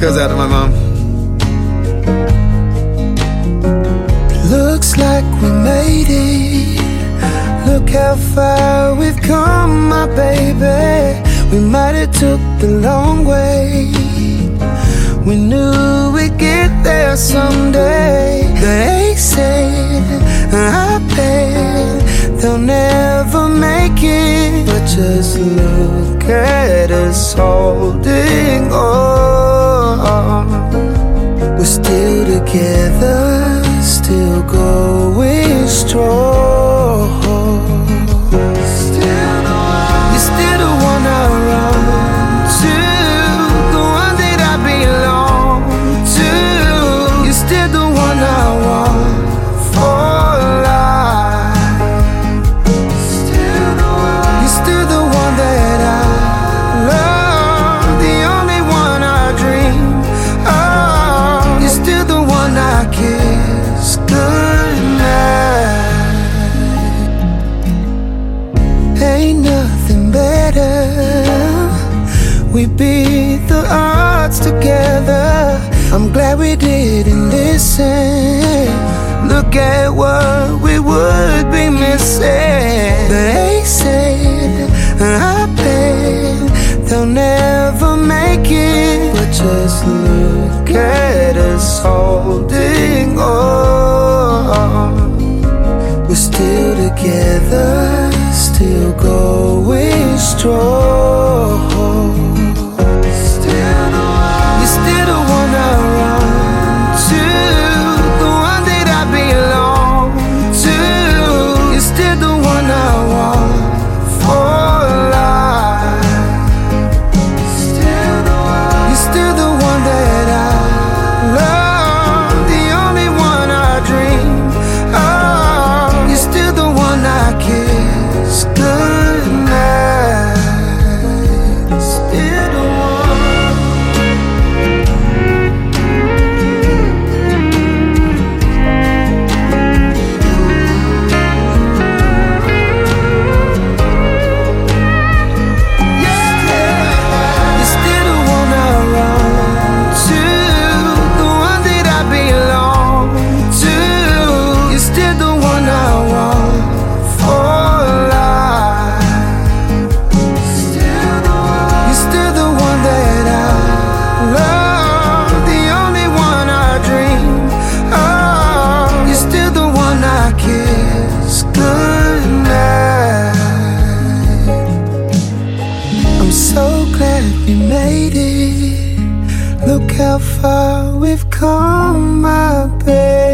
goes out to my mom. Looks like we made it. Look how far we've come, my baby. We might have took the long way. We knew we'd get there someday. They said, I bet they'll never make it. But just look at us holding on. Still together, still going strong. Still the one, you're still the one I run to, the one that I belong to. You're still the one I want Ain't nothing better. We beat the odds together. I'm glad we didn't listen. Look at what we would be missing. They said, I bet they'll never make it. But just look at us holding still going strong. Look how far we've come, my baby.